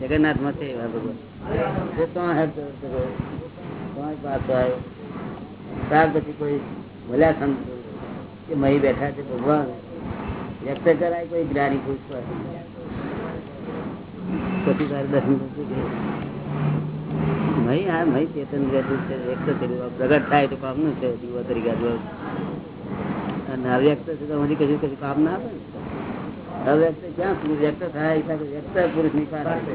જગન્નાથમાં છે ભગવાન પાછો કોઈ ભલ્યા સંત કે મહી બેઠા છે ભગવાન વ્યક્ત કરાય કોઈ જ્ઞાની પુરુષ પછી તારે દર્શન મહી હા મહી ચેતન રહેતું છે પ્રગટ થાય તો કામનું છે દીવા તરીકે અને અવ્યક્ત છે કામ ના આવે ને? અવ્યક્ત ક્યાં વ્યક્ત થાય? વ્યક્ત પુરુષની પાસે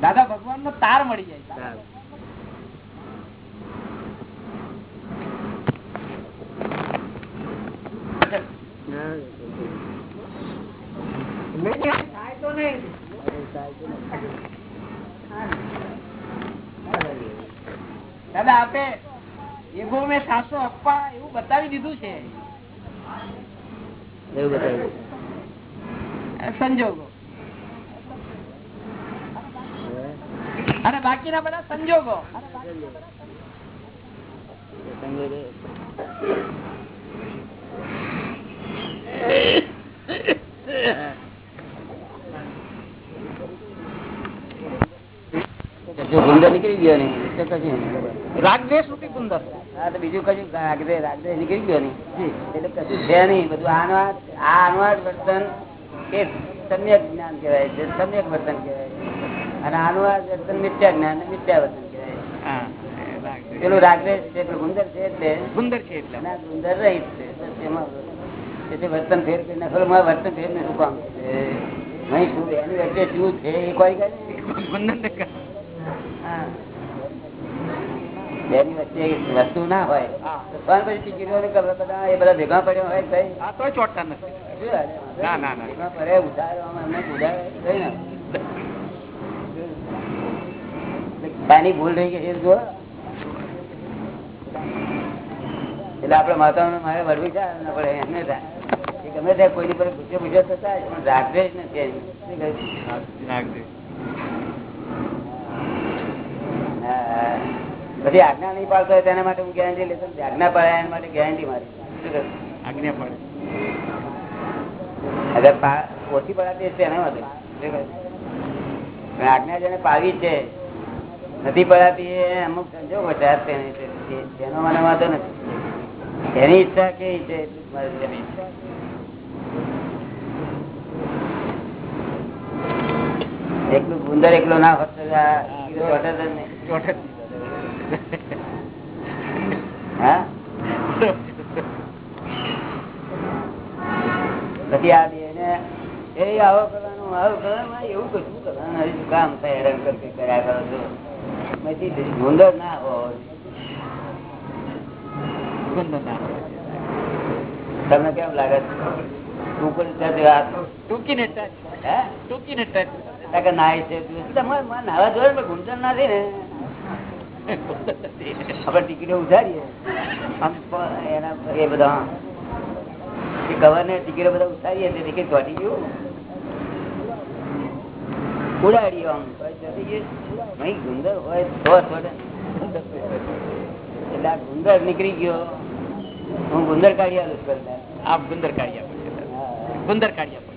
દાદા ભગવાન નો તાર મળી જાય સારું. હા, થાય તો નહીં દાદા આપે. એવો મેં સાસો અપ્પા એવું બતાવી દીધું છે. એવું સંજોગો? અને બાકીના બધા સંજોગો. નીકળી ગયો ને કશું રૂપી કુંદર હા તો બીજું કશું રાગદે રાગદે નીકળી ગયો નહીં એટલે કશું છે નહીં બધું આનો આ આ વર્તન એ સમ્યક જ્ઞાન કહેવાય છે સમ્યક વર્તન કહેવાય અને આનું વર્તન મિથ્યા જ્ઞાન મિથ્યા વર્તન કહેવાય પેલું રાગદેશ છે પેલું ગુંદર છે એટલે ગુંદર છે એટલે. ગુંદર રહીત છે. એમાં એટલે વર્તન ફેર કરી નાખો મારે વર્તન ફેર ને શું કામ છે? નહીં શું એની વચ્ચે શું છે એ કોઈ કહે ગુંદર હા. બેની વસ્તુ ના હોય પણ પછી ટિકિટો એ બધા ભેગા પડ્યા હોય કઈ તો ચોટતા નથી. ના, ના, ના. પડે ઉધાર કઈ ના પાણી ભૂલ રહી ગઈ જો એટલે આપડે માતા મારે વળવું છે આપડે એમને થાય. ગમે ત્યાં કોઈની પર ગુસ્સે ગુસ્સે થતા પણ રાખજે જ નથી રાખજે હા. પછી આજ્ઞા નહીં પાડતો હોય તેના માટે હું ગેરંટી લેતો. આજ્ઞા પાડે એના માટે ગેરંટી મારી. આજ્ઞા પડે. અગર ઓછી પડાતી હશે એના માટે. આજ્ઞા જેને પાવી છે નથી પડાતી એ અમુક સંજોગો આ તેને મને વાંધો નથી. એની ઈચ્છા કેવી છે. એકલું ગુંદર એકલો ના હોત ચોટે જ નહીં. ચોટે હા? પછી આ બે ને એ આવો કરવાનું આવું કરવાનું. એવું કશું કરવાનું? હજી કામ થાય હેરાન કરી કર્યા કરો છો. પછી ગુંદર ના હોય. તમને કેમ લાગે? છે? નાવા પણ ગુંદર નથી ને. આપણે ટિકિટો ઉધારીએ. એના એ બધા એ ટિકિટો બધા ઉતારીએ તે ટિકિટ ચોટી ગયું. ઉડાડીએ આમ. નહીં ગુંદર હોય તો ચોટે એટલે આ ગુંદર નીકળી ગયો. હું ગુંદર કાઢી આવું છું. આપ ગુંદર કાઢી આપો ગુંદર કાઢી આપો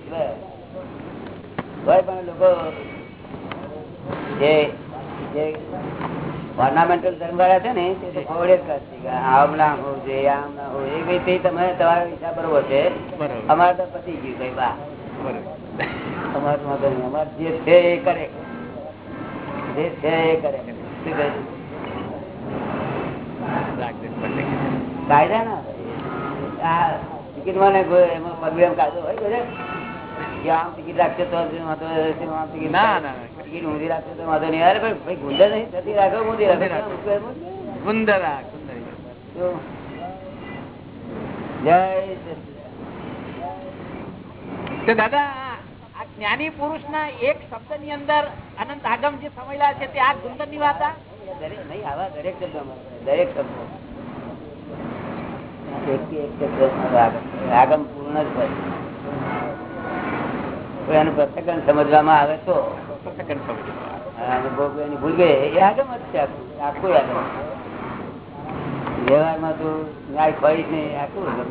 પણ લોકો જે ઓર્નામેન્ટલ ધર્મવાળા છે ને તે તો ખોવડે જ કરશે આમ ના હોવું જોઈએ આમ ના હોવું એ કઈ તે તમે તમારો હિસાબ બરોબર છે. અમારે તો પતી ગયું કઈ બા અમારું અમારે વાંધો નહીં. અમારે જે છે એ કરે. જે છે એ કરે. કાયદા ના. આ ટિકિટમાં ને એમાં પરમિયમ કાયદો હોય બધે? કે આમ ટિકિટ રાખશે તો ટિકિટ ના, ના. ટિકિટ ઊંધી રાખશે તો વાંધો નહીં. અરે ભાઈ ગુંદર નહીં? થતી રાખો ઊંધી રાખો. રાખો. ગુંદર જય તો દાદા આ- જ્ઞાની પુરુષ ના એક શબ્દની અંદર અનંત આગમ જે સમયલા છે તે આ ગુંદરની વાત દરેક નહીં આવા દરેક શબ્દોમાં દરેક શબ્દો. એક થી એક શબ્દ આગમ પૂર્ણ જ હોય. એનું પ્રસંગ સમજવામાં આવે તો સેકન્ડ સમજો. એની ભૂલ ગઈ. એ આગમ જ છે આખું. આખું આગમ વ્યવહારમાં તો ન્યાય ફરી નહીં. આખું આગમ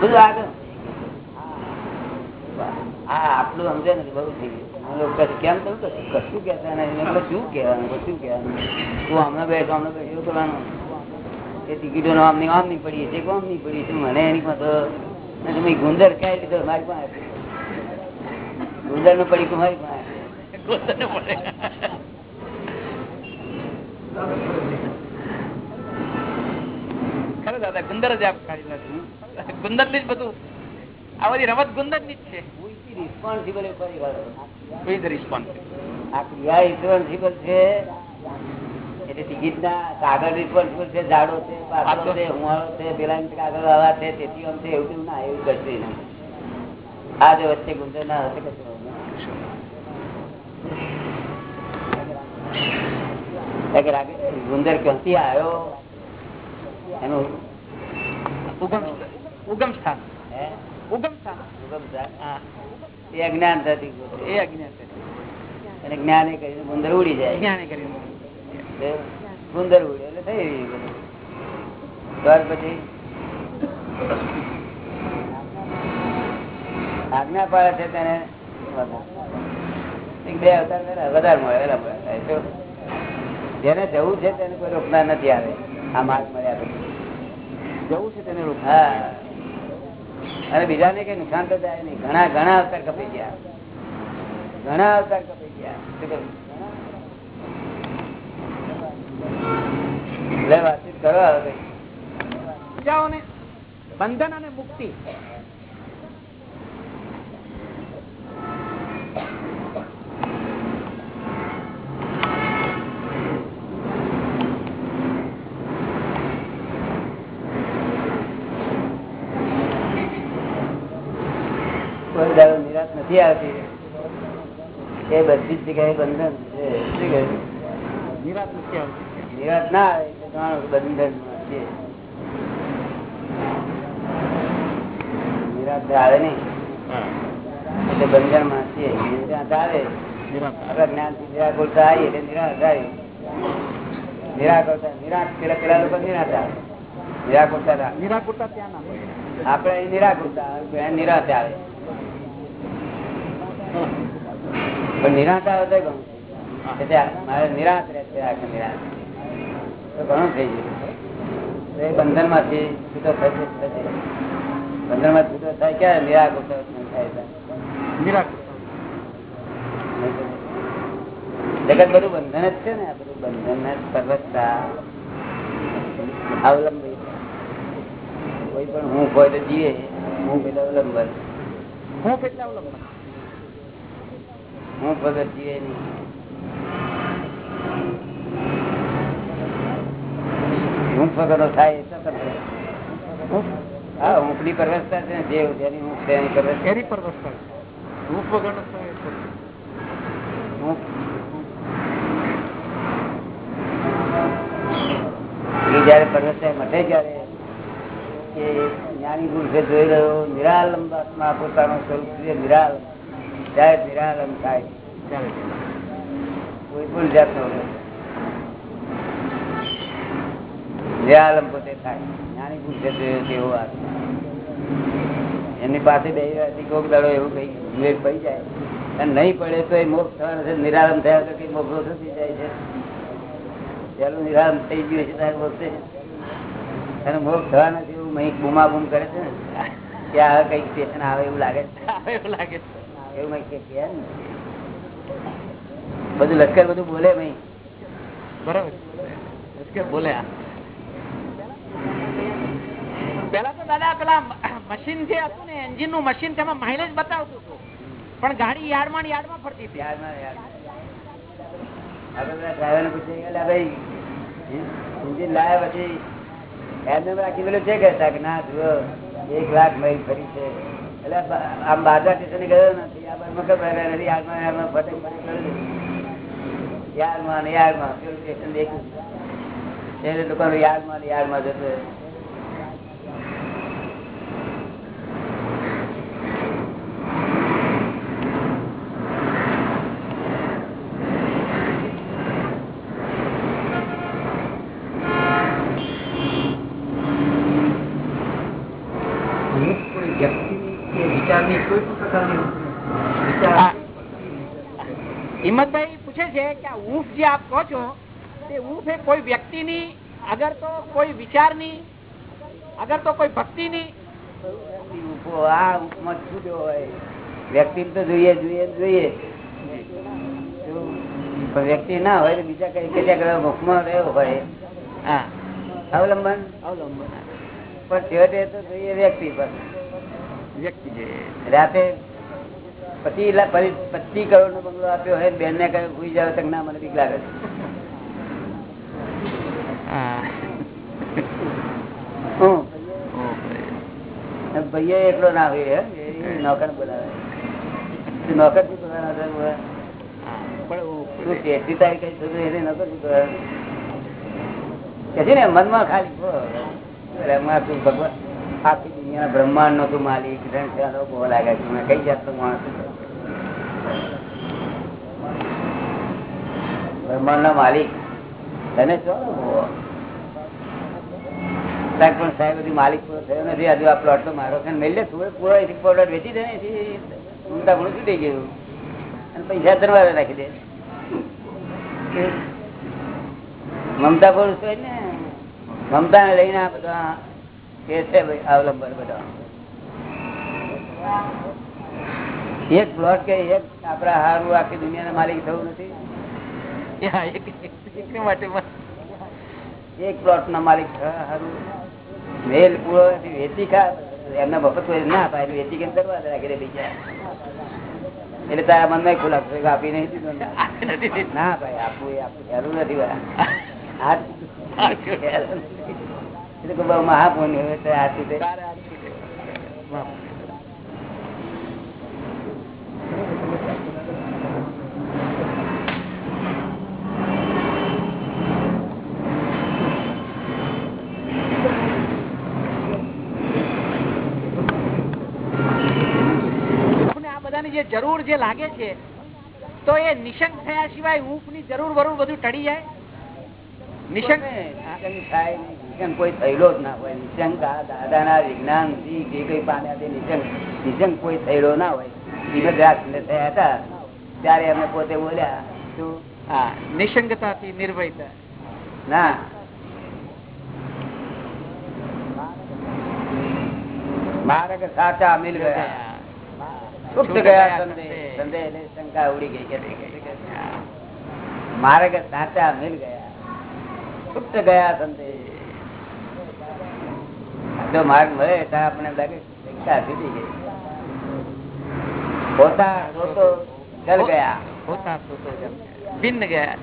બધું આગળ. હા આટલું સમજે ને બહુ થઈ ગયું. કેમ થયું કશું કહેતા નહીં. શું કહેવાનું? કશું કહેવાનું તું હમણાં બેઠો હમણાં બેઠો કરવાનું? એ ટિકિટો આમ ની આમ નહીં પડી છે કોમ નહીં પડી છે મને એની પાસે ગુંદર ક્યાં લીધો? મારી પાસે ગુંદરનું પડી. કુમારી. દાદા ગુંદર જ આપ કાઢી ગુંદરની જ બધું. આ બધી રમત ગુંદરની જ છે. રિસ્પોન્સિબલ એ પરિવાર વિથ રિસ્પોન્સ આ ક્રિયા રિસ્પોન્સિબલ છે. એટલે ટિકિટ ના કાગળ રિસ્પોન્સિબલ છે ઝાડો છે પાછળ છે હુવાળો છે પેલા કાગળ આવા છે તેથી આમ છે એવું ના એવું કશું નહીં આ જે વચ્ચે ગુંદર ના હશે કશું ગુંદર ક્યાંથી આવ્યો એનું ઉગમ ઉગમ સ્થાન. ઉગમ સ્થાન. ઉગમ સ્થાન. હા. એ અજ્ઞાન થતી એ અજ્ઞાન છે. અને જ્ઞાન કરીને ગુંદર ઉડી જાય. જ્ઞાને કરીને ગુંદર ઉડે એટલે થઈ રહ્યું. ત્યાર પછી આજ્ઞા પાડે છે તેને બે અવતાર વધારે મળે જેને જવું છે તેને કોઈ રોકનાર નથી આવે. આ માર્ગ મળ્યા પછી. જવું છે તેને રોક અને બીજાને કઈ નુકસાન તો થાય નહીં. ઘણા ઘણા અવતાર કપાઈ ગયા. ઘણા અવતાર કપાઈ ગયા. વાતચીત કરો બંધન અને મુક્તિ કોઈ દાડો નિરાશ નથી આવતી. એ બધી જ જગ્યાએ બંધન છે. નિરાત નથી આવતી. નિરાશ ના આવે બંધન છે. નિરાશ આવે નહીં. એટલે બંધનમાં છે નિરાશ આવે. નિરાશ જ્ઞાનથી નિરાકુરતા આવી એટલે નિરાશ આવી. નિરાકુરતા નિરાશ પેલા પેલા લોકો નિરાશ આવે. નિરાકુરતા ના. નિરાકુરતા ત્યાં ના આપણે નિરાકુરતા નિરાશ આવે. પણ નિરાશ આવે તો મારે નિરાશ રહેશે આખે નિરાશ. તો ઘણું થઈ ગયું. એ બંધનમાંથી છૂટો થશે બંધનમાં છૂટો થાય ક્યારે? થાય જગત બધું બંધન જ છે ને આ બધું બંધન જ સર્વસ્તા. અવલંબી. કોઈ પણ હું હોય તો જીવે. હું પેલા અવલંબન. હું કેટલા અવલંબન? હું ભગત જીવે નહીં. હું ભગતો થાય હા? ઊંઘની પરવસતા છે જે જેની ઊંઘ છે એની વગરનો જયારે પરવસતા મટે જયારે કે જ્ઞાની પુરુષે જોઈ રહ્યો નિરાલંબ આત્મા પોતાનું સ્વરૂપ છે નિરાલ. ત્યારે નિરાલમ થાય. કોઈ પણ જાતનો નિરાલમ પોતે થાય. જ્ઞાની પુરુષે જોયો તેવો એમની પાસે બે કોક દડો એવું કઈ વિવેક પડી જાય. અને નહીં પડે તો એ મોક્ષ થવાનો છે. નિરાલમ થયા તો કઈ મોકલો થતી જાય છે. પેલું નિરાલમ થઈ ગયું છે, ત્યારે મોક્ષ અને મોક્ષ થવા નથી એવું મહી બૂમા બૂમ કરે છે ને, કે આ કંઈક સ્ટેશન આવે એવું લાગે છે. એવું લાગે છે. એવું કે બધું લશ્કર બધું બોલે બરાબર. લશ્કર બોલે પેલા તો દાદા પેલા મશીન જે હતું ને એન્જિનનું મશીન તેમાં માઇલેજ બતાવતું હતું. પણ ગાડી યાર્ડમાં યાર્ડમાં ફરતી હતી. ડ્રાઈવરને પૂછીએ ભાઈ, એન્જિન લાયા પછી એમને રાખી પેલું છે કે ના જુઓ એક લાખ મહિલ ફરી છે. આમ બાજા સ્ટેશન ગયો નથી. આ બાજુ ખબર નથી યારમાં યારમાં ફટક ફટેક યાદમાં યારમાં સ્ટેશન દેખ્યું એટલે લોકોનું યાદમાં યારમાં જતો રહે. કે વિચારની કોઈ પણ પ્રકારની વિચાર હા. હિંમતભાઈ પૂછે છે કે આ ઊંફ જે આપ કહો છો તે ઊંફ એ કોઈ વ્યક્તિની અગર તો કોઈ વિચારની અગર તો કોઈ ભક્તિની. આ છૂટ્યો હોય વ્યક્તિ તો જોઈએ જોઈએ જોઈએ. વ્યક્તિ ના હોય તો બીજા કઈ કેટલાક મુખમાં રહ્યો હોય. હા. અવલંબન? અવલંબન. પણ છેવટે તો જોઈએ વ્યક્તિ પર. વ્યક્તિ રાતે લાખ પચીસ કરોડ નો બંગલો આપ્યો હોય બેન ને કહ્યું ભૂઈ જાવ તો ના મને બીક લાગે છે. ઓકે. એકલો ના હોય નોકર બોલાવે નોકર શું કરવાના હતા? બોલા. હા. પણ ઊંફ તું તેરથી તારીખ કઈ થતું એને નોકર શું કરવાના? કે છે ને મનમાં ખાલી ભગવાન આખી દુનિયા બ્રહ્માંડ નો તું માલિક બહુ લાગે છે કઈ જાતનો માણસ? બ્રહ્માંડ નો માલિક. તને પણ સાહેબ બધી માલિક થયો નથી. હજુ આ પ્લોટ તો મારો છે ને. મેળ પૂરો પ્લોટ વેચી દે ને ઊંધા ઘણું છૂટી ગયું. અને પૈસા ધરવાડે રાખી દે. મમતા પુરુષ હોય ને મમતા ને લઈને આ બધા કે છે અવલંબન બધા. એક પ્લોટ કે એક આપડા હારું આખી દુનિયાના માલિક થવું નથી. એક- માટે એક પ્લોટ ના માલિક હારું. મેલ પૂરો વેચી ખા એમને કોઈ ના અપાય વેચી કેમ કરવા રાખી બીજા. એટલે તારા મનમાં ખુલાસો આપી નહીં દીધો ને. ભાઈ આપવું એ આપવું જરૂર નથી મહાપુણ્ય બધાની જે જરૂર જે લાગે છે તો એ નિશંક થયા સિવાય ઊંઘની જરૂર વરૂર બધું ટળી જાય? નિશંક? કોઈ થયેલો જ ના હોય. નિશંક આ વિજ્ઞાનથી જે કઈ પામ્યા તે નિશંક નિશંક કોઈ થયેલો ના હોય. ધીમે ધીમે થયા હતા. ત્યારે અમે પોતે બોલ્યા શું? હા નિશંકતાથી નિર્ભયતા ના. માર્ગ સાચા મિલ ગયા. છૂટ ગયા સંદેહ. એટલે શંકા ઉડી ગઈ કે માર્ગ સાચા મિલ ગયા. છૂટ ગયા સંદેહ. જો માર્ગ મળે તો આપણે લાગે શંકા છૂટી ગઈ. પોતા હોતો ચલ ગયા. પોતા તો તો ભિન્ન ગયા.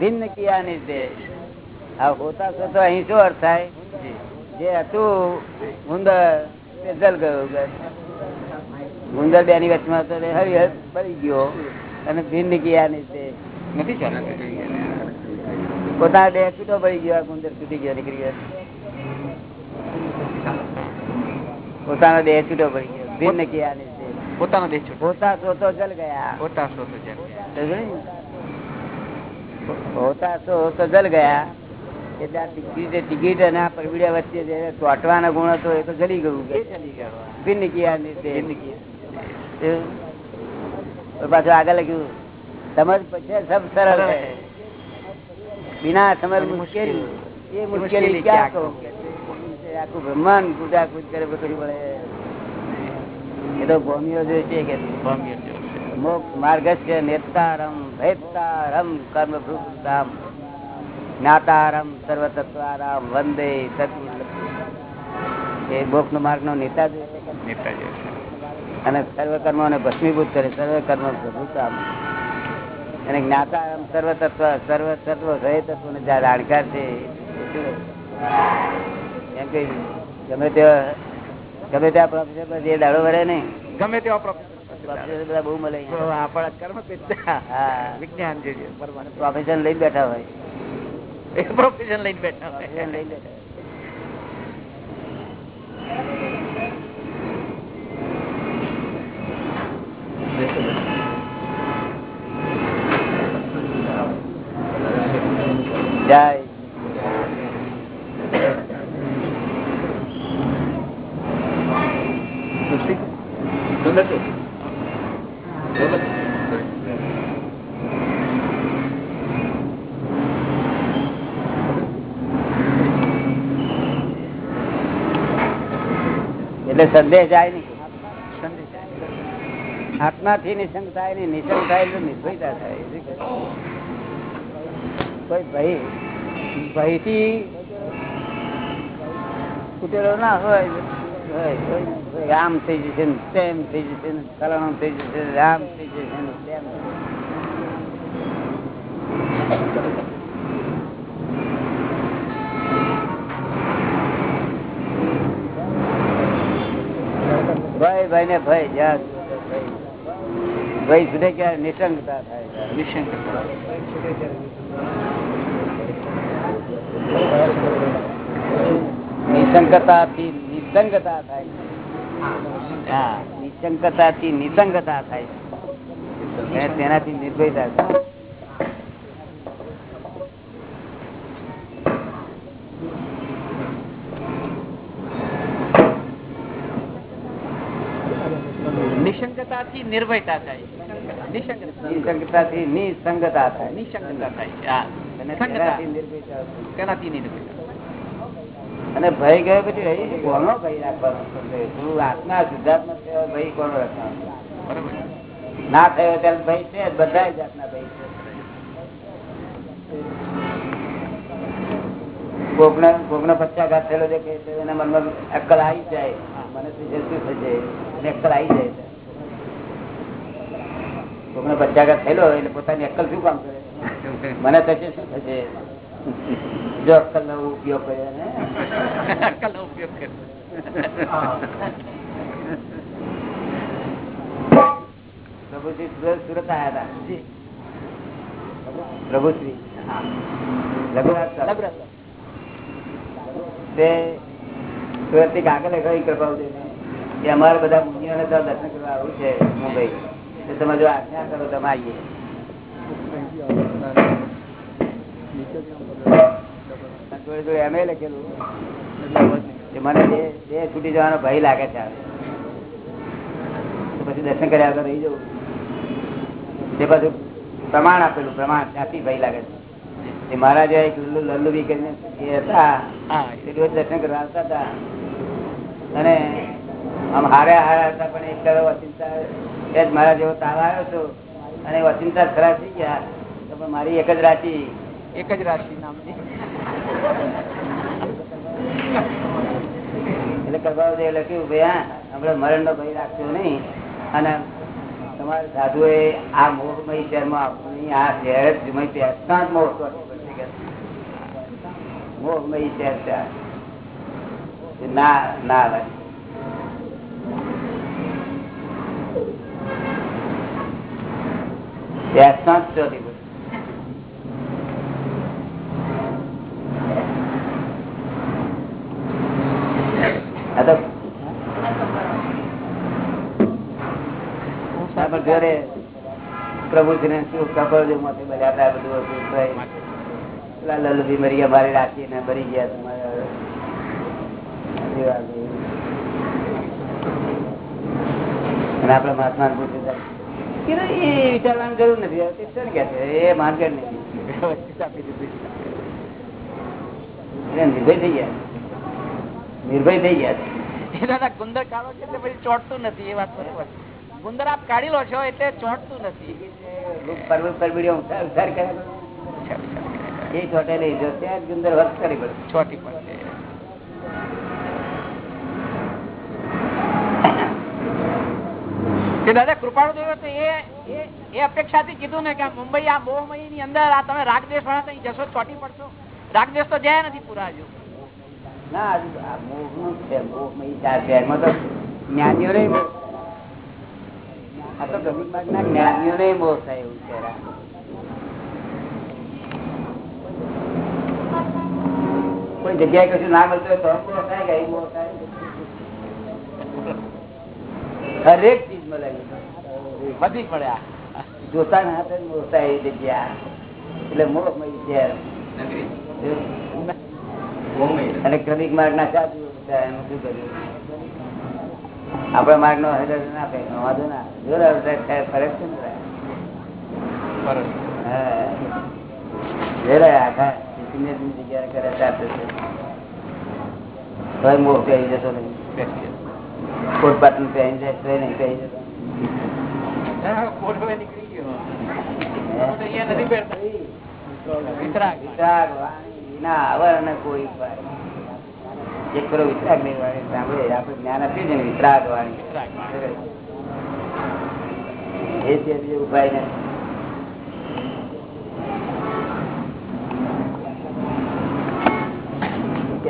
ભિન્ન કિયા નિર્દેશ આ હોતા તો અહીં શું અર્થ થાય? જે હતું ઉંદર તે જલ ગયું. બસ. ઉંદર બે ની વચમાં હતો તે હરી હર પડી ગયો. અને ભિન્ન કિયા નિર્દેશ નથી ચાલતું પોતાના દેહ છૂટો પડી ગયો આ ઉંદર છૂટી ગયો નીકળી ગયો. પોતાનો દેહ છૂટો પડી ગયો. ભિન્ન કિયા નિર્દેશ પોતાનો દેશ છોડો હોતા તો તો જલ ગયા હોતા તો તો જમ ગયા. હોતા તો તો જલ ગયા. એટલે આ ટિકિટ ટિકિટ અને આ પરબીડિયા વચ્ચે જે ચોંટવાનો ગુણ હતો એ તો જલી ગયું. કે ચાલી ગયા. પાછું આગળ લખ્યું. સમજ પછી સબ સરળ બિના સમજ મુશ્કેલી. એ મુશ્કેલી આખું. બ્રહ્માંડ કૂદા કૂદ કરે બધું પડે. એ તો ભૂમિઓ જે છે કે મોક્ષ માર્ગ છે. નેતારમ ભેતારમ કર્મ ભૂતામ જ્ઞાતારમ સર્વતત્વારામ. વંદે સત એ મોક્ષ નો માર્ગ નો નેતા જોઈએ નેતા જોઈએ અને સર્વ કર્મો ને ભસ્મીભૂત કરે સર્વ કર્મ અને જ્ઞાતારમ સર્વ તત્વ સર્વ તત્વ સહે તત્વ ને જ્યાં જાણકાર છે એમ કે ગમે તેવા ગમે ત્યાં પ્રોફેસર પર જે દાડો ભરે ને ગમે તેવા પ્રોફેસર બહુ મળે. આપણા કર્મ વિજ્ઞાન જે છે લઈ બેઠા હોય. પ્રોફેશન લઈને બેઠા હોય. લઈને બેઠા હોય. જય તુલસી સુંદર છે બરોબર એટલે સંદેશ જાય નહીં આત્માથી નિશંક થાય નહીં નિશંક થાય એટલે નિર્ભયતા થાય શું કહે? કોઈ ભય ભયથી ના હોય આમ થઈ જશે ને તેમ થઈ જશે ને થઈ જશે રામ થઈ જશે ભાઈ ભાઈ ને ભાઈ. જ્યાં. ભય છૂટે ક્યારે નિશંકતા થાય? નિશંક નિશંકતાથી નિસંગતા થાય હા નિશંકતાથી નિસંગતા થાય અને તેનાથી નિર્ભયતા થાય નિશંકતાથી નિર્ભયતા થાય નિશંકતા નિશંકતાથી નિસંગતા થાય નિશંકતા થાય હા અને ભય ગયો પછી કોનો ભય રાખવાનો તું આત્મા શુદ્ધાત્મા થયો ભય કોનો રાખવાનો? ના થયો ત્યારે ભય છે? બધા જાતના ભય છે. કોકને કોકને પક્ષાઘાત થયેલો તો એના મનમાં અક્કલ આવી જાય. મને શું થશે? એને અક્કલ આવી જાય. કોકને પક્ષાઘાત થયેલો એટલે પોતાની અક્કલ શું કામ કરે? મને થશે શું થશે? જો અક્કલ નો ઉપયોગ કર્યો ને? અક્કલનો ઉપયોગ કર્યો પ્રભુજી સુરત આવ્યા હતા પ્રભુશ્રી? લઘુરાજ તે સુરતથી કાગળ લખાવી કૃપાવતી કે અમારે બધા મુનિઓને તો દર્શન કરવા આવું છે મુંબઈ. તમે જો આજ્ઞા કરો તમે આવીએ. મને છૂટી જવાનો ભય લાગે છે પછી દર્શન કર્યા વગર રહી જવું. તે પાછું પ્રમાણ આપેલું, પ્રમાણ ત્યાંથી ભય લાગે છે. લલ્લુ બી કરીને એ હતા. એ રોજ દર્શન કરવા આવતા હતા. અને આમ હારે હારા હતા, પણ એક કરો અચિંતા એ જ મારા જેવો તાવ આવ્યો હતો. અને અચિંતા ખરાબ થઈ ગયા. તો મારી એક જ રાશિ એક જ રાશિ નામની એટલે કરવા લખ્યું ભાઈ, હા મરણ નો ભય રાખશો નહીં. અને તમારે સાધુ એ આ મોહમય શહેરમાં આપવું નહીં આ શહેર જ મય ત્યાં મોહ. મોહમય શહેર છે ના ના લાગે. ત્યાં શાંત ચોથી પડશે. આ તો પ્રભુજી ને શું આપડે મહાત્મા પૂછે એ વિચારવાની જરૂર નથી. તે કે એ માર્કેટ એટલે નિર્ભય થઈ ગયા. નિર્ભય થઈ ગયા છે. દાદા ગુંદર કાઢો છે એટલે પછી ચોટતું નથી એ વાત બરોબર ગુંદર આપ કાઢી લો છો એટલે ચોટતું નથી. પર્વત પરબીડીઓ ઉતાર ઉતાર કર્યા એ ચોટે નહીં જો ત્યાં ગુંદર વર્ક કરી પડે. ચોટી પડશે દાદા કૃપાળુ દેવ તો એ એ- એ અપેક્ષાથી કીધું ને કે મુંબઈ આ મોહમયની અંદર આ તમે રાગદેશ વાળા જશો ચોટી પડશો. રાગદેશ તો જયા નથી પૂરા હજુ ના હજુ આ છે ચાર શહેરમાં તો જ્ઞાનીઓ નહીં આ તો ગરીબ માર્ગના જ્ઞાનીઓ નહીં મોહ થાય એવું કોઈ જગ્યાએ કશું ના મળતું હોય તો મોહ થાય કે મોહ થાય? હરેક ચીજ મળે. બધી જ પડ્યા જોતા ના મોહ થાય જગ્યા. એટલે મોહમય છે. અને ક્રમિક માર્ગ ના સાધુ એનું શું કર્યું? આપણા માર્ગ નો હજાર ના આપે વાંધો ના જોર ફરક છે વિતરાગ. વિતરાગ. વિના અવર અને કોઈ. એક કરો વિતરાગની વાણી સાંભળે, આપણે જ્ઞાન આપીએ છીએ ને વિતરાગ વાણી એ છે ઉપાય ને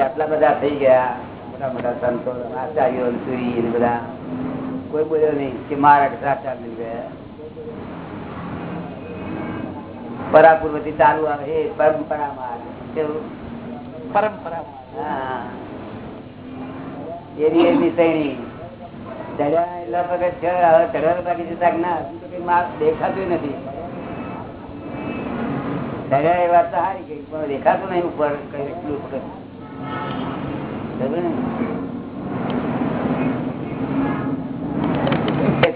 આટલા બધા થઈ ગયા, મોટા મોટા સંતો, આચાર્યો ને સુરી બધા કોઈ બોલ્યો નહીં કે મારા સાચા મિલ ગયા પરાપૂર્વથી ચાલુ આવે પરંપરામાં આવે? પરંપરા. હા. એની શ્રેણી ચડ્યા એટલા વખત ચડવાનું બાકી જતા ના તો કઈ દેખાતું નથી. ચડ્યા એ વાત સારી કઈ પણ દેખાતું નહીં ઉપર કઈ એટલું વખત ને?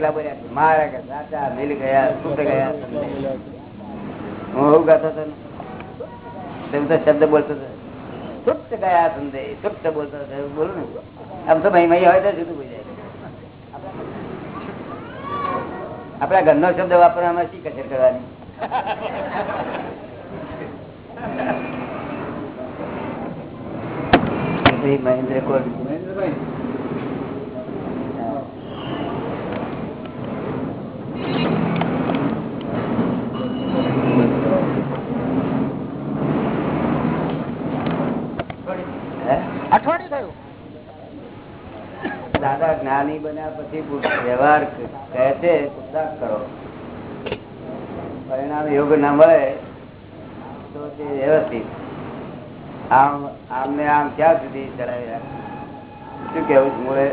બધા મારા કે સાચા મિલ ગયા છૂટ ગયા? હું એવું ગાતો હતો શબ્દ બોલતો સુપ્ત ગયા સંદેહ સુપ્ત બોલતો બોલું ને. આમ તો ભાઈ મહી હોય તો જુદું બોલી જાય. આપડા ઘરનો શબ્દ વાપરવામાં શી કચર કરવાની? મહેન્દ્ર કોલ હે? અઠવાડિયું થયું? દાદા જ્ઞાની બન્યા પછી વ્યવહાર કહે છે કરો. પરિણામ યોગ ના મળે તો તે વ્યવસ્થિત. આમ આમને આમ ક્યાં સુધી ચડાવી રાખે? શું કેવું છું મોડે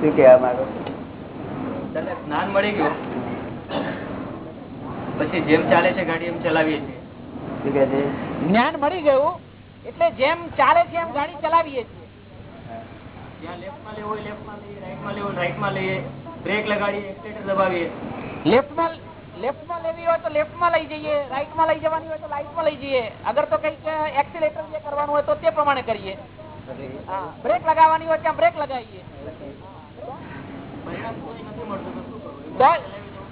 શું કહેવા માંગો જ્ઞાન મળી ગયું. પછી જેમ ચાલે છે ગાડી એમ ચલાવીએ છીએ. શું કે છે? જ્ઞાન મળી ગયું? એટલે જેમ ચાલે છે એમ ગાડી ચલાવીએ છીએ. લેફ્ટમાં લેવું હોય લેફ્ટમાં લઈએ રાઈટમાં લેવું હોય રાઈટમાં લઈએ બ્રેક લગાડીએ એક્સિલેટર દબાવીએ. લેફ્ટમાં લેફ્ટમાં લેવી હોય તો લેફ્ટમાં લઈ જઈએ રાઈટમાં લઈ જવાની હોય તો રાઈટમાં લઈ જઈએ. અગર તો કંઈક એક્સિલેટર જે કરવાનું હોય તો તે પ્રમાણે કરીએ. બ્રેક લગાવવાની હોય ત્યાં બ્રેક લગાવીએ.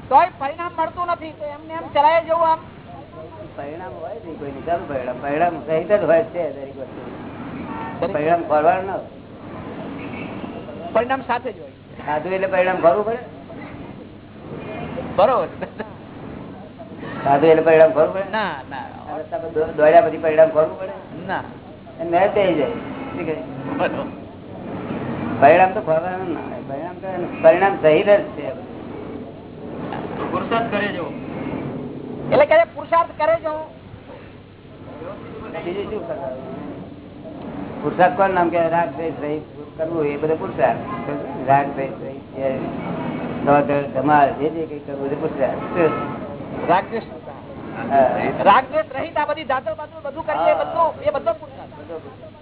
તોય પરિણામ મળતું નથી તો એમને એમ ચલાવી જવું આમ. પરિણામ હોય નહીં કોઈ પરિણામ. પરિણામ સહિત જ હોય છે દરેક વસ્તુ. પરિણામ ખોરવાનું ના હોય. પરિણામ સાથે જ હોય. સાધુ એટલે પરિણામ ખોરવું પડે? બરોબર. સાધુ એટલે પરિણામ ખોરવું પડે? ના ના. રસ્તા પર દોડ્યા પછી પરિણામ ખોરવું પડે? ના. મેં થઈ જાય. પરિણામ તો ખોરવાનું ના. પરિણામ તો પરિણામ સહિત જ છે. પુરુષાર્થ કરે જવો એટલે કે પુરુષાર્થ કરે છે હું બીજું શું કરવાનું? પુરુષાર્થ કોણ નામ કે રાગ દ્વેષ રહિત કરવું એ બધું પુરુષાર્થ રાગ દ્વેષ રહિત છે દોડ, ધમાલ જે જે કઈ કરવું એ પુરુષાર્થ શું? રાગદ્વેષ હા. રાગદ્વેષ રહિત આ બધી દાદલ બાદલ બધું કરીએ એ બધું એ બધો પુરુષાર્થ બધો પુરુષાર્થ.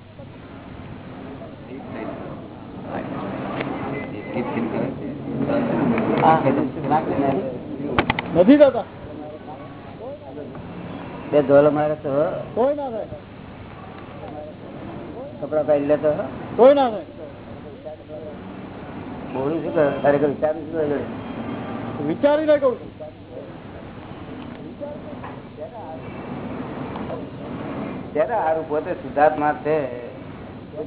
હા, રાગ દ્વેષ નહીં. નથી થતા બે ધોલ મારે તો કોઈ ના થાય. કપડા પહેરી લેતો કોઈ ના થાય. બોલું શું કરે ખરેખર વિચારું શું ત્યારે હારું પોતે શુદ્ધાત્મા છે.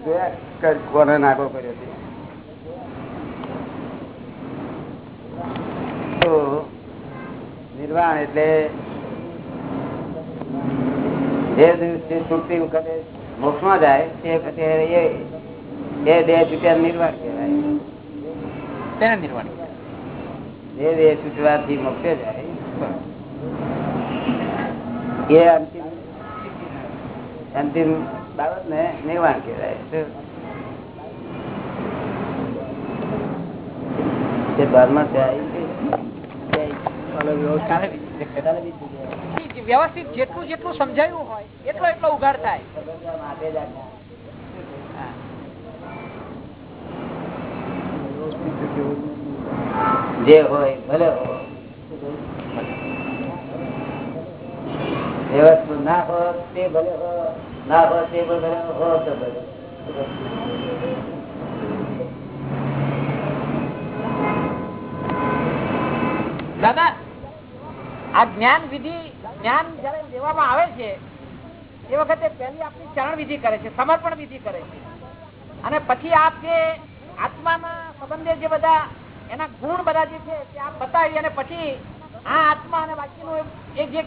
જોયા કોને નાગો કર્યો છે. તો નિર્વાણ એટલે જે દિવસે છૂટતી વખતે મોક્ષમાં જાય તે વખતે એ એ દેહ છૂટ્યા નિર્વાણ કહેવાય તેને નિર્વાણ જે દેહ છૂટવાથી મોક્ષે જાય એ અંતિમ અંતિમ બાબત ને નિર્વાણ કહેવાય શું? જે ધર્મ છે આ એ કાલે બીજી. વ્યવસ્થિત જેટલું જેટલું સમજાયું હોય એટલો એટલો ઉઘાડ થાય. જ હોય ભલે હો ના હો તે ભલે ના તે ભલે હો તો ભલે. દાદા આ જ્ઞાન વિધિ, જ્ઞાન જયારે લેવામાં આવે છે, એ વખતે પહેલી આપણી ચરણ વિધિ કરે છે, સમર્પણ વિધિ કરે છે. અને પછી આપ જે આત્માના સંબંધે જે બધા એના ગુણ બધા જે છે, તે આપ બતાવી અને પછી આ આત્મા અને બાકીનું એક જે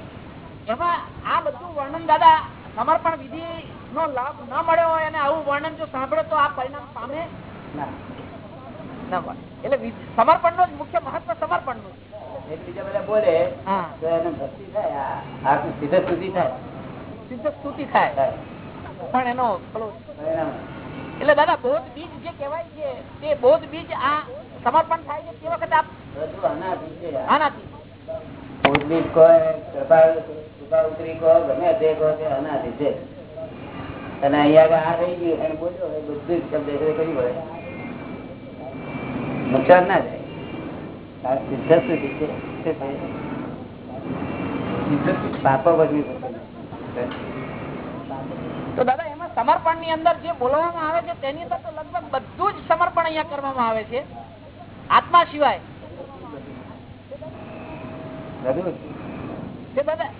એમાં આ બધું વર્ણન દાદા સમર્પણ વિધિ નો લાભ ન મળ્યો હોય અને આવું વર્ણન જો સાંભળે તો આ પરિણામ પામે ના. ન એટલે સમર્પણ નો મુખ્ય મહત્વ સમર્પણનું છે. બીજા બધા બોલે તો એને ભક્તિ થાય આખું સીધે સુધી થાય. સિદ્ધ સ્તુતિ થાય. થાય. પણ એનો એટલે દાદા બોધ બીજ જે કહેવાય છે તે બોધ બીજ આ સમર્પણ થાય છે તે વખત આપ બધું આનાથી આ. કહો કૃપા ઉતરી કહો ગમે તે કહો તે અનાથી છે. અને અહીંયા આ રહી ગયું એને બોલ્યો બધું જ શબ્દ કરી પડે નુકસાન ના જાય તો દાદા એમાં સમર્પણની અંદર જે બોલવામાં આવે છે તેની અંદર તો લગભગ બધું જ સમર્પણ અહીંયા કરવામાં આવે છે. આત્મા સિવાય.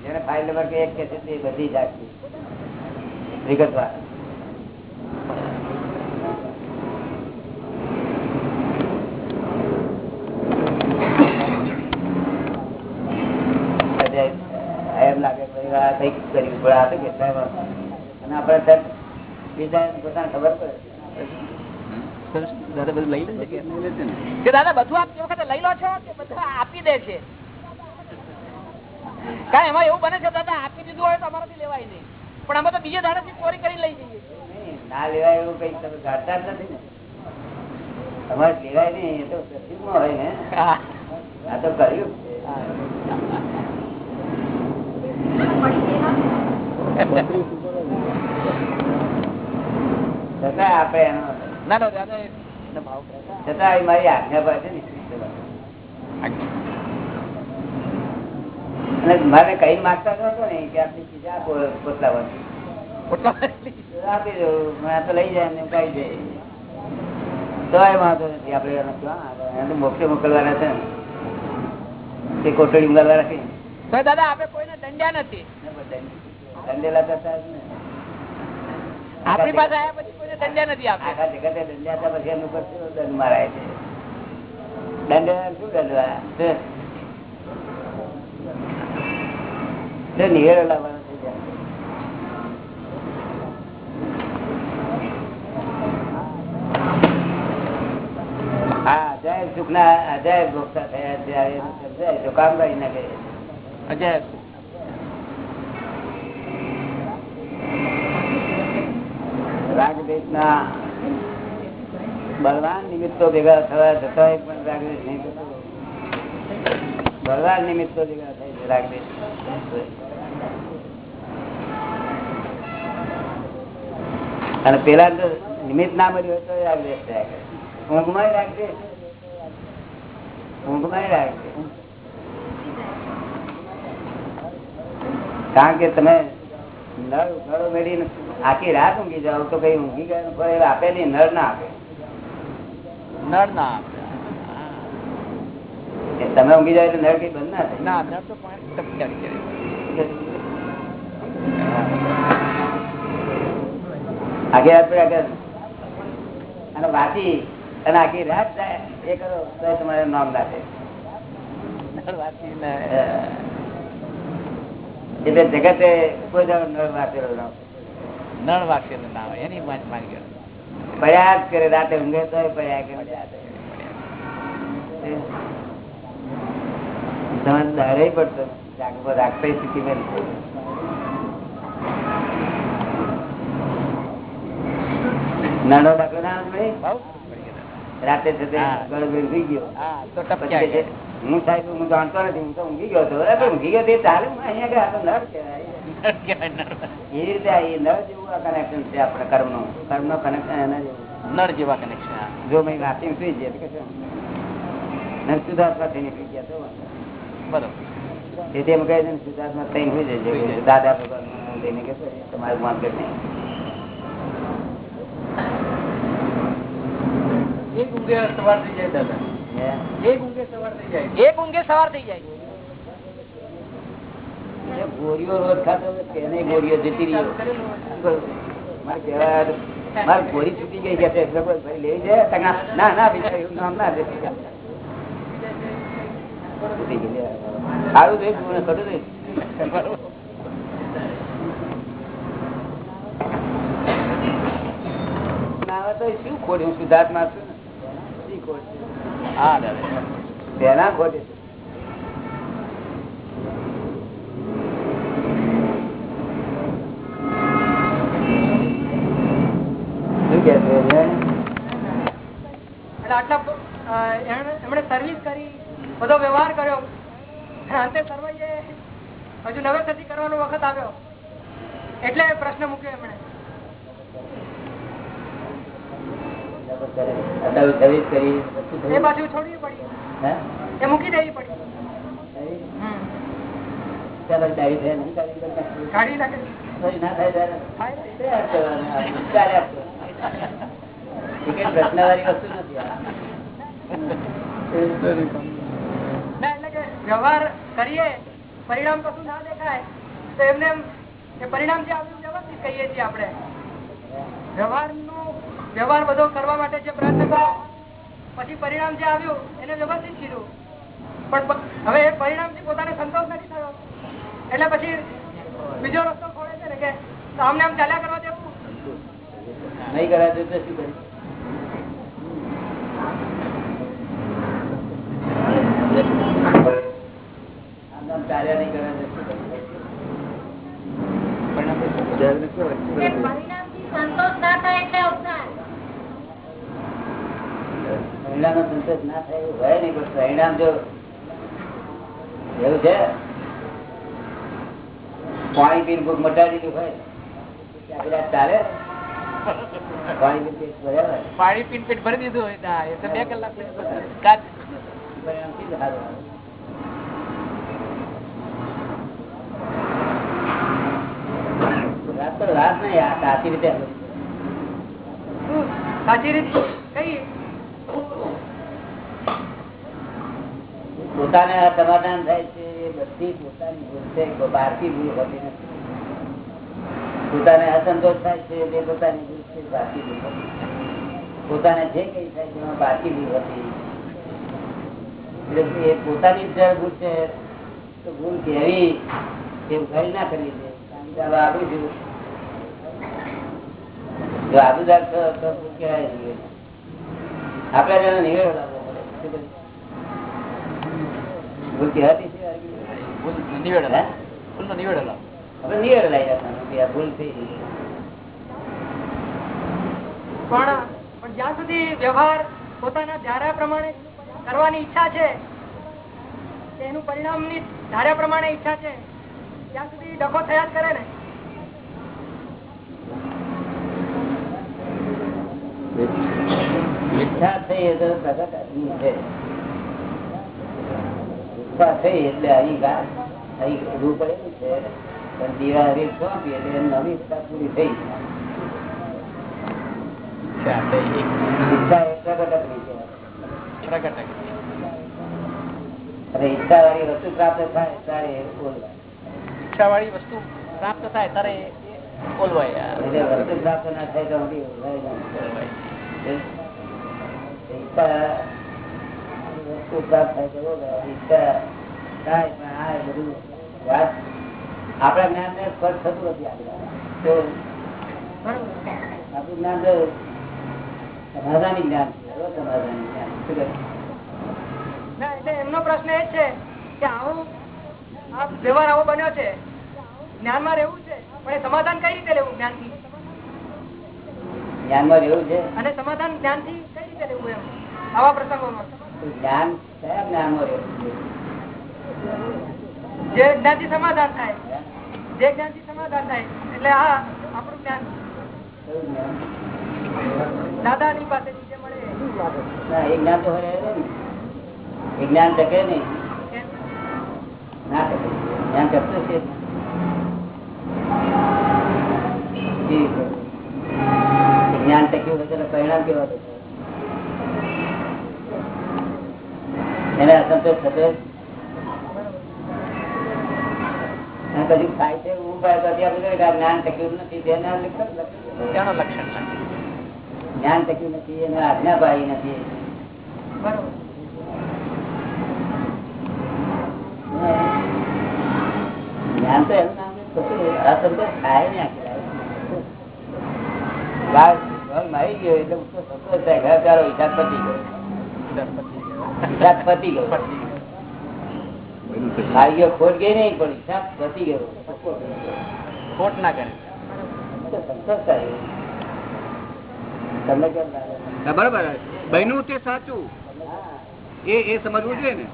જેને ફાઇલ નંબર કે એક કે છે તે બધી જ આખી વિગતવાર એમ લાગે કે ભાઈ આ કંઈક કર્યું પણ આ તો કેટલાય અને આપણે બીજા પોતાને ખબર પડે. દાદા બધું આપ વખતે લઈ લો છો કે બધા આપી દે છે? કારણ એમાં એવું બને છે દાદા આપી દીધું હોય તો અમારાથી લેવાય નહીં. પણ અમે તો બીજે દાડાથી ચોરી કરી લઈ જઈએ ના લેવાય એવું કઈ તમે ગાતા જ નથી ને. તમારે લેવાય નહીં એ તો હોય ને. આ તો કર્યું. એનો ના ના દાદા. છતાં મારી આજ્ઞા પર ને મારે કઈ માગતા નતો ને કે આપણી ચીજા પોતલાવાની આપી દઉં. તો લઈ જાય ને ઉગાડી જાય તો એ વાંધો નથી આપડે મોક્ષે મોકલવાના છે તે કોટડી ઉગાડવાના રાખી દાદા આપણે કોઈને દંડ્યા નથી. દંડેલા કરતા આપણી પાસે આવ્યા પછી કોઈને દંડ્યા નથી આખા જગતે દંડ્યા પછી એનું પર શું દંડ મારાય છે. દંડેલા શું દંડવા નિવેડો લાવવાનો થઈ હા અજાયબ સુખ ના અજાયબ ભોગતા થયા છે કામ કરી નાખે અજય બળવાન નિમિત્તો ભેગા થવા છતાંય પણ રાગદેશ નહીં બળવાન નિમિત્તો ભેગા થાય છે રાગદેશ અને પેલા તો નિમિત્ત ના મળ્યું હોય તો રાગદેશ થયા. ઊંઘમાં રાગદેશ ઊંઘમાં રાગદેશ કારણ કે તમે નળ ઉઘાડો મેળવીને આખી રાત ઊંઘી જાવ તો કઈ ઊંઘી ગયા આપે નહીં નળ ના આપે. નળ ના આપે. તમે ઊંઘી જાય એટલે નળ કઈ બંધ ના થાય? ના નળ તો આખી રાત પડ્યા અને વાંચી અને આખી રાત એ કરો તો તમારે નામ લાગે વાંચી એટલે જગતે કોઈ નળ વાંચેલો ન નળ વાંચેલું ના હોય એની વાત માંગ્યો પ્રયાસ કરે રાતે ઊંઘે તો પ્રયાસ કરે. તમારે પડતો જાગવો સ્થિતિ માં નાનો દાખલો ના આવે? ભાઈ? બહુ રાતે ગયો. તો. હું સાહેબ હું જાણતો નથી હું તો ઊંઘી ગયો હતો ઊંઘી ગયો તે ચાલે અહીંયા ગયા તો નર કહેવાય. એ રીતે એ નર જેવું આ કનેક્શન છે આપણે કર્મનું. કર્મનું કનેક્શન એના જેવું. નર જેવા કનેક્શન જો મેં રાતે સુઈ તો કે છે, થઈને ગયા તો બરોબર. તેથી એમ કહે છે ને શુદ્ધાત્મા થઈને હોઈ જશે દાદા ભગવાન લઈને કે તમારું માન કરે નહીં? એક ઊંઘે સવાર થઈ જાય દાદા? એક ઊંઘે સવાર થઈ જાય. એક ઊંઘે સવાર થઈ જાય. ગોળીઓ રોજ ખાતો તેને ગોળીઓ જતી રહી મારે ગોળી છૂટી ગઈ છે લેવી ના ના એવું નામ ના. સારું થયું. થયું શું ખોડ્યું ને. શી? હા દાદા. તેના ખોટે. એમણે સર્વિસ કરી બધો વ્યવહાર કર્યો. અને અંતે સર્વૈયે હજુ નવેસરથી કરવાનો વખત આવ્યો. એટલે પ્રશ્ન મૂક્યો એમણે. પ્રશ્નવાળી વસ્તુ નથી એટલે કે વ્યવહાર કરીએ પરિણામ કશું ના દેખાય તો એમને પરિણામ જે આવ્યું વ્યવસ્થિત કહીએ છીએ આપણે. વ્યવહારનું વ્યવહાર બધો કરવા માટે જે પ્રયત્ન કર્યો પછી પરિણામ જે આવ્યું એને વ્યવસ્થિત કીધું. પણ હવે એ પરિણામથી પોતાને સંતોષ નથી થયો. એટલે પછી બીજો રસ્તો ખોડે છે ને કે આમને આમ ચાલ્યા કરવા દેવું? નહીં કરાય તો શું આમ ચાલ્યા નહીં કરે તો શું કરીશ? પરિણામથી સંતોષ ના થાય એટલે અવસાન પરિણામનો સંતોષ ના થાય એવું હોય નહીં પણ પરિણામ જો એવું છે પાણી પીને ભૂખ મટાડી દીધું હોય ત્યાં ચાલે? પાણી પીને પેટ ભર્યા હોય. પાણી પીને પેટ ભરી દીધું હોય ના, એ તો બે કલાક પછી કાચ. સારું રાત તો રાત નહીં સાચી રીતે સાચી રીત કઈ પોતાને સમાધાન થાય છે, એ બધી પોતાની ભૂલ છે બહારથી ભૂલ હોતી નથી. પોતાને અસંતોષ થાય છે, તે પોતાની ભૂલ છે, બહારથી ભૂલ હોતી પોતાને જે કઈ થાય છે, એમાં ભૂલ હતી એ પોતાની જ ભૂલ છે, તો ભૂલ કેવી? એ ઉઘાડી ના કરવી છે કારણ કે આપણું શું જો આબુદાર છો કહેવાય આપણે જેને નિવેડો લાવવો પડે? ભૂલ કહેવાતી છે ભૂલ નિવેડો હે? લાવો. ભૂલનો નિવેડો લાવો. આપણે નિવેડો લાવી રાખવાનો કે આ ભૂલ થઈ પણ પણ જ્યાં સુધી વ્યવહાર પોતાના ધારા પ્રમાણે કરવાની ઈચ્છા છે એનું પરિણામની ધારા પ્રમાણે ઈચ્છા છે ત્યાં સુધી ડખો થયા જ કરે ને ઈચ્છા થઈ એ તો પ્રગટ છે ઈચ્છા થઈ એટલે અહીં ગા અહીં ઉભું પડેલું છે. પણ દિવાળી સોંપી એટલે નવી ઈચ્છા પૂરી થઈ. અચ્છા, તો એક ઈચ્છા પ્રગટ થઈ વાળી વસ્તુ પ્રાપ્ત થાય ત્યારે બોલવાય. ઈચ્છાવાળી વસ્તુ પ્રાપ્ત થાય ત્યારે બોલવાય એટલે વસ્તુ પ્રાપ્ત ના થાય તો. ઈચ્છા વસ્તુ પ્રાપ્ત થાય ઈચ્છા થાય પણ આ બધું વાત. આપણા જ્ઞાન ને સ્પર્શ થતું નથી આપણે આપણું જ્ઞાન તો સમાધાની જ્ઞાન સમાધાની જ્ઞાન શું કહે? ના એટલે એમનો પ્રશ્ન એ છે કે આવું આ વ્યવહાર આવો બન્યો છે. જ્ઞાનમાં રહેવું છે પણ એ સમાધાન કઈ રીતે લેવું જ્ઞાનથી? જ્ઞાનમાં રહેવું છે? અને સમાધાન જ્ઞાનથી કઈ રીતે લેવું એમ? આવા પ્રસંગોમાં. જ્ઞાન કયા જ્ઞાનમાં રહેવું છે જે જ્ઞાનથી સમાધાન થાય. જે જ્ઞાનથી સમાધાન થાય. એટલે આ આપણું જ્ઞાન. જ્ઞાન? દાદાની પાસેથી જે મળે. એ. જ્ઞાન તો ને. એ જ્ઞાન ટકે નહીં ના ટકે. જ્ઞાન ટકતું છે જ્ઞાન ટક્યું ત્યારે પરિણામ કેવા થશે અસંતોષ થશે. કદી થાય છે જ્ઞાન ટક્યું નથી તેના લક્ષણ. જ્ઞાન ટક્યું નથી એને આજ્ઞા નથી. જ્ઞાન તો એનું નામ જ કશું અસંતોષ થાય ને મારી ગયો એટલે તો સંતોષ થાય ઘર હિસાબ પતી ગયો. હિસાબ પતી ગયો મારી ગયો ખોટ ગઈ નહીં પણ હિસાબ પતી ગયો. ખોટ ના કરે. તો સંતોષ થાય તમને કેમ લાગે બરોબર. બન્યું તે સાચું. હા. એ એ સમજવું જોઈએ ને.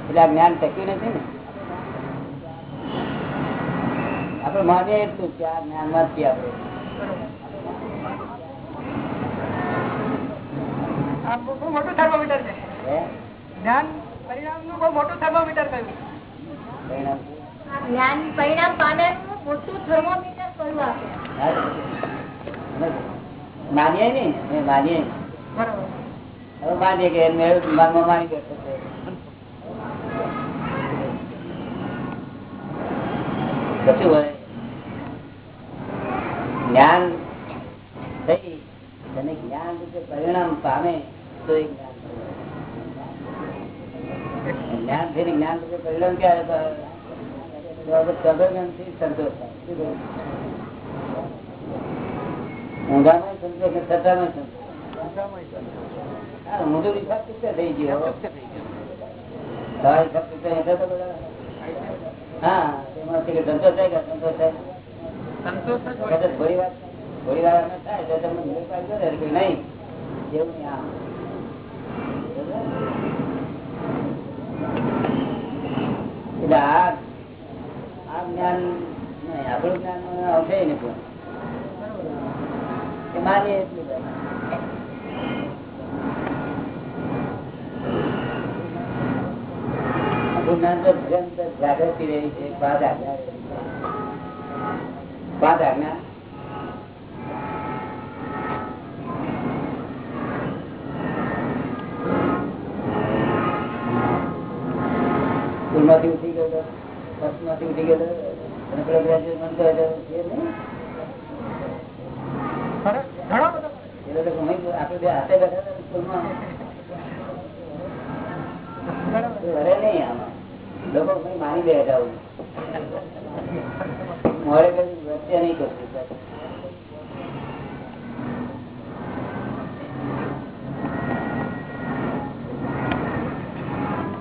એટલે આ જ્ઞાન ટક્યું નથી ને? આપડે માનીએ એટલું કે આ જ્ઞાનમાં છીએ આપડે બહુ બહુ મોટું થર્મોમીટર છે. જ્ઞાન પરિણામનું બહુ મોટું થર્મોમીટર કહ્યું જ્ઞાન પરિણામ પામેલું મોટું થર્મોમીટર કહ્યું આપે? માનીએ ને માનીએ. બરોબર. હવે માનીએ કે મેળ મનમાં માની બેઠો છે. કશું હોય. જ્ઞાન થઈ અને જ્ઞાન રૂપે પરિણામ પામે તો જ્ઞાન થઈને જ્ઞાન પરિણામ ક્યારે પામે? તો આપણે સબંધથી સંતોષ થાય. ઊંઘામાં સંતોષ ને છઠ્ઠામાં સંતોષ. હા, હિસાબ ચૂકતે થઈ ગયો. સવારે હિસાબ ચૂકતે નહીં થતો બધા? હા તેમાંથી કે સંતોષ થાય કે સંતોષ થાય? સંતોષ થોડી વાર થોડી વાર થાય તો તમને નહીં? એવું નહીં આમ એટલે આ આ જ્ઞાન નહીં આપણું જ્ઞાન આવશે ને પણ એ માનીએ એટલું બસ. આપણું જ્ઞાન તો નિરંતર જાગૃતિ રહી છે પાંચ આજ્ઞા. પાંચ આજ્ઞા સ્કૂલમાંથી ઉઠી ગયો તો બસમાંથી ઉઠી ગયો અને પેલો ગ્રેજ્યુએટ બધો બે હાથે બેઠા હતા સ્કૂલમાં. એ વરે નહીં આમાં. લોકો ઘણી માની બેઠા આવું મોડે કઈ નહીં કરતું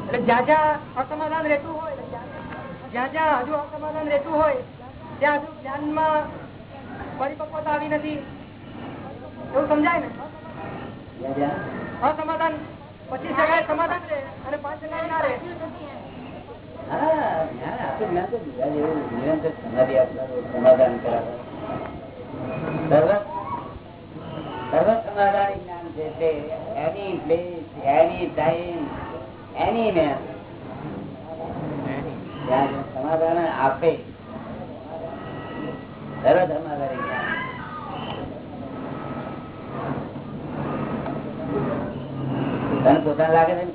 એટલે જ્યાં અસમાધાન રહેતું હોય, જ્યાં જ્યાં હજુ અસમાધાન રહેતું હોય, ત્યાં હજુ જ્ઞાનમાં પરિપક્વતા આવી નથી. એવું સમજાય ને? અસમાધાન, પછી જગ્યાએ સમાધાન રહે અને પાંચ જગ્યાએ ના રહે. સમાધાન કરાવે. સમાધાન જ્ઞાન છે any place any time any man સમાધાન આપે. સર્વ તને પોતાને લાગે છે ને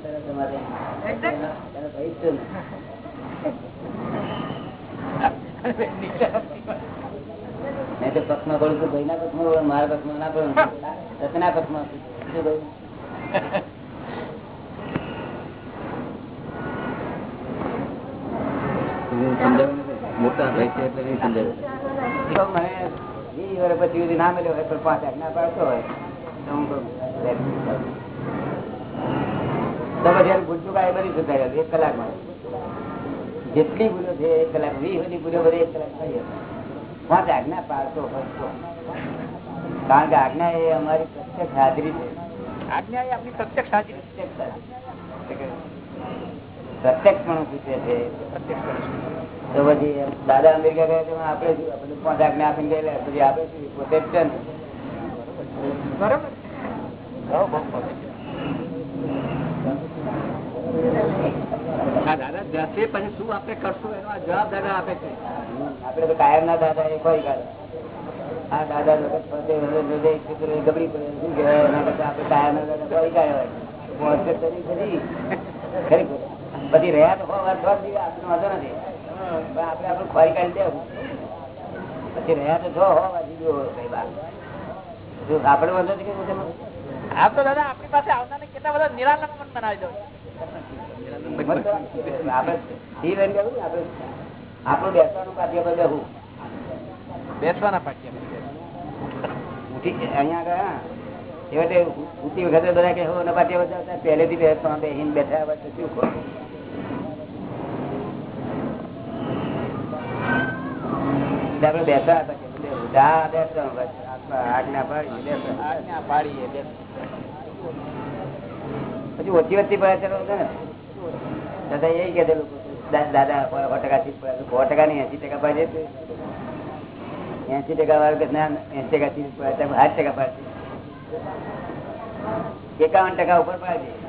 તો પક્ષમાં પડું પક્ષમાં પડું, મારા પક્ષમાં ના પડું સતના પક્ષમાં શું કહ્યું? પાંચ જેટલી ભૂલો છે, એક કલાક, વીસ બધી ભૂલો બધી એક કલાક પાંચ આજ્ઞા પાડતો હોય. કારણ કે આજ્ઞા એ અમારી પ્રત્યક્ષ હાજરી છે. આજ્ઞા એ આપણી પ્રત્યક્ષ હાજરી પ્રત્યક્ષ પણ સૂચવે છે. તો પછી દાદા અમેરિકા ગયા છે આપણે શું આપણે પાંચ આજ્ઞા આપીને ગયેલા પછી આપણે શું પોતે જ છે ને. બરોબર. પછી શું આપણે કરશું? એનો જવાબ દાદા આપે છે. આપણે તો કાયમ ના દાદા એ કોઈ કાઢે. આ દાદા લોકો ફરતે હૃદય હૃદય ચિત્ર ગબડી પડે શું કહેવાય એના કરતા આપણે કાયમ ના દાદા કોઈ કાઢે ખરી. પછી રહ્યા તો વાંધો નથી. પણ આપણે આપણે ખોરી કાઢી દેવું. પછી રહ્યા તો છો હોવા દીધું કઈ બાર જો વાંધો નથી કે આમ તો દાદા આપણી પાસે આવનારને કેટલા બધા નિરાલંબન બનાવી દો આપણે ઈ લઈને બેસવું ને આપણે આપણું બેસવાનું કાર્ય બધે હું બેસવાના પાટિયા ઉઠી અહીંયા વખતે બધા કે હો બધા પહેલેથી બેસવા બેહીને બેઠા શું ખોટું? આજ્ઞા પાડીએ બેસ. પછી ઓછી વચ્ચે પડે ચાલો હતો ને? દાદા એ કે છે લોકો દા- દાદા સો ટકા ચીજ પડે. સો ટકા નહીં એસી ટકા પડે છે. એસી ટકા વાળું કે ના એસી ટકા ચીજ પડે છે. આઠ ટકા પડે છે. એકાવન ટકા ઉપર પડે છે.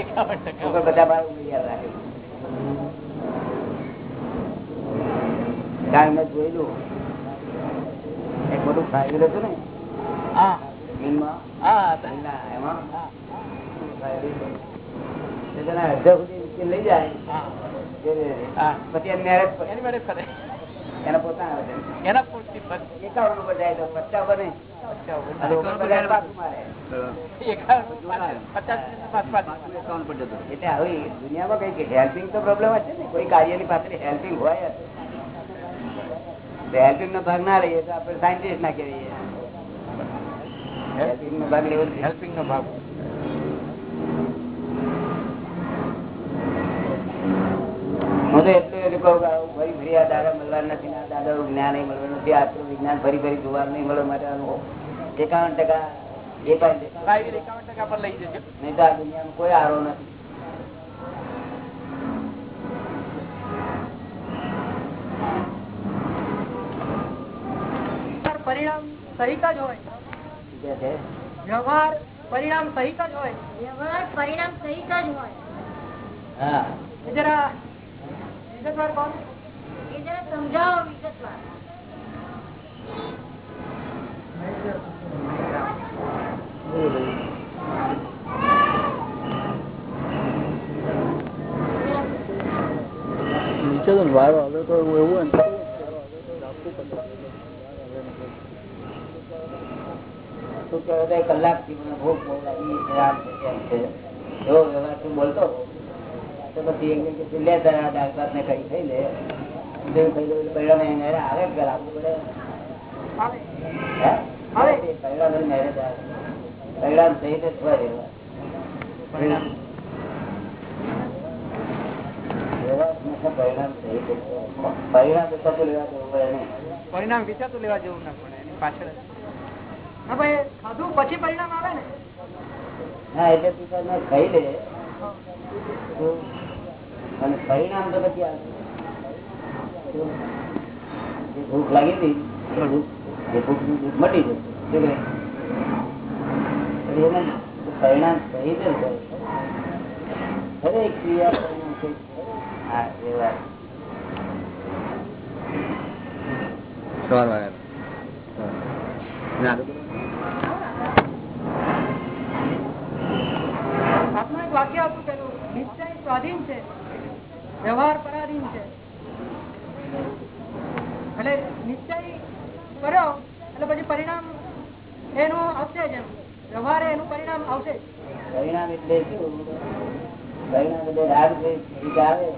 એકાવન ટકા ઉપર બધા બાર ઉમેરી રાખે કારણ મેં જોયેલું હતું ને? લઈ જાય. એની પોતાના એના પૂરતી એકાવન ઉપર જાય તો પચાસ એટલે હવે દુનિયામાં કઈ હેલ્પિંગ તો પ્રોબ્લેમ હશે ને. કોઈ કાર્યની પાછળ હેલ્પિંગ હોય જ. હેલ્પિંગ નો ભાગ ના રહીએ તો આપણે સાયન્ટિસ્ટ ના કહેવાય. હેલ્પિંગ નો ભાગ લેવો હેલ્પિંગ નો ભાગ. હું તો એટલું એટલું કહું ફરી ફરી આ દાદા મળવા નથી ને દાદા જ્ઞાન નહીં મળવાનું નથી આટલું વિજ્ઞાન ફરી ફરી જોવાનું નહીં મળવા માટે આનું એકાવન ટકા એકાવન ટકા પર લઈ જજો. નહીં તો આ દુનિયામાં કોઈ આરો નથી. પરિણામ સહિત જ હોય. શું કહે છે? વ્યવહાર પરિણામ સહિત જ હોય. વ્યવહાર પરિણામ સહિત જ હોય. હા. એ જરા વિગતવાર કહો ને. એ જરા સમજાવો વિગતવાર. નીચે તો વારો આવે તો એવું હોય ને. શું કહેવાય છે, કલાકથી મને ભૂખ બહુ લાગી છે, આમ છે, તેમ છે. એવો વ્યવહાર તું બોલતો તો પછી એક લે તારા દાળ ભાત ને કઈ ખાઈ લે. જેવું ખાઈ લે એટલે પરિણામે આવે પડે. પરિણામ. પરિણામ સહિત જ હોય વ્યવહાર. પરિણામ. વ્યવહાર હંમેશા પરિણામ સહિત પરિણામ તો કશું લેવા જવું પડે નહીં પરિણામ વિચારતું લેવા જેવું ના પડે, એની પાછળ પરિણામ અને પરિણામ તો ભૂખ લાગી હતી, એ ભૂખ મટી જશે પરિણામ સહી જ દરેક ક્રિયા પરિણામ હા, એ વાત. સવાર વાળા ના. આપનું એક વાક્ય હતું પેલું નિશ્ચય સ્વાધીન છે વ્યવહાર પરાધીન છે. એટલે નિશ્ચય કરો એટલે પછી પરિણામ એનું આવશે જ એમ. વ્યવહારે એનું પરિણામ આવશે પરિણામ એટલે શું? પરિણામ એટલે રાગ આવે.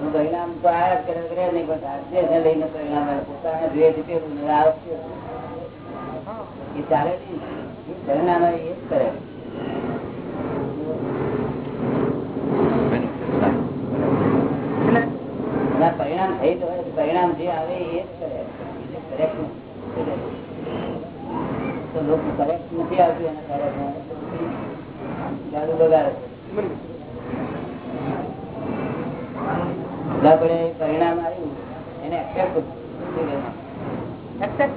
પરિણામ તો આયા કરે કરે નહીં, પણ રાજ્યને લઈને પરિણામ આવે પોતાને દ્વેષ પેલું ને રાગ એ ચાલે નહીં એ જ કરે. પરિણામ થઈ તો પરિણામ જે આવે એ જ કરે. તો લોકો કરેક્ટ નથી આવતું એના કારણે જાદુ પરિણામ આવ્યું એને accept કરવું. શું કહેવાય? એક્સેપ્ટ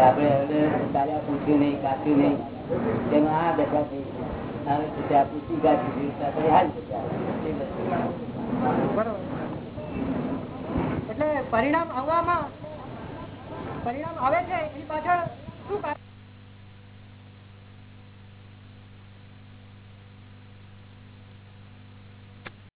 આપણે હવે ચાલ્યા પૂછ્યું નહીં કાપ્યું નહીં. તેમાં આ દશા થઈ હવે તો પૂછી કાઢી તો હાલ એટલે પરિણામ આવવામાં પરિણામ આવે છે એની પાછળ શું